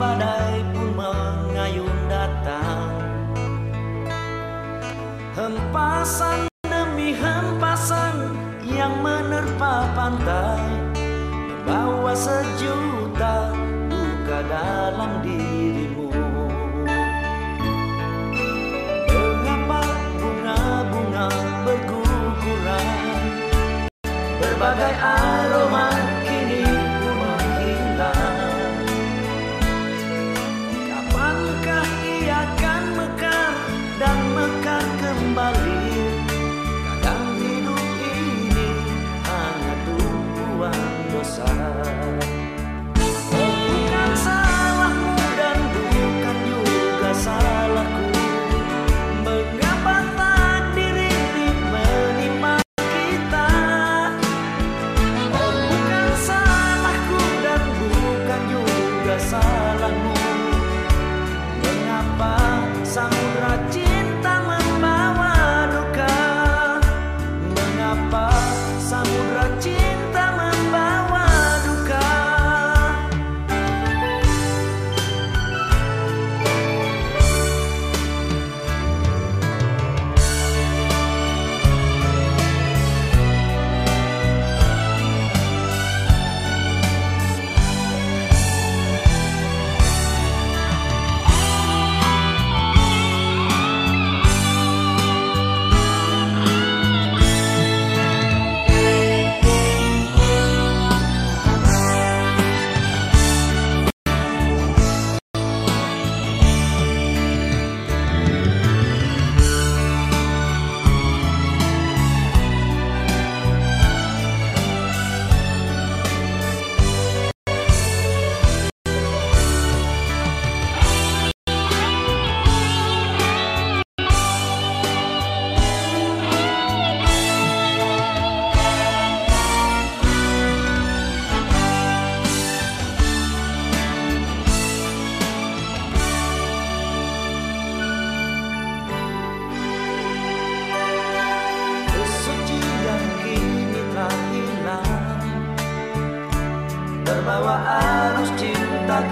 badai pun mengayun datang. Hempasan demi hempasan yang menerpa pantai Membawa sejuta luka dalam dirimu. Mengapa bunga-bunga berguguran? Berbagai alam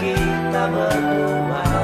kita berdua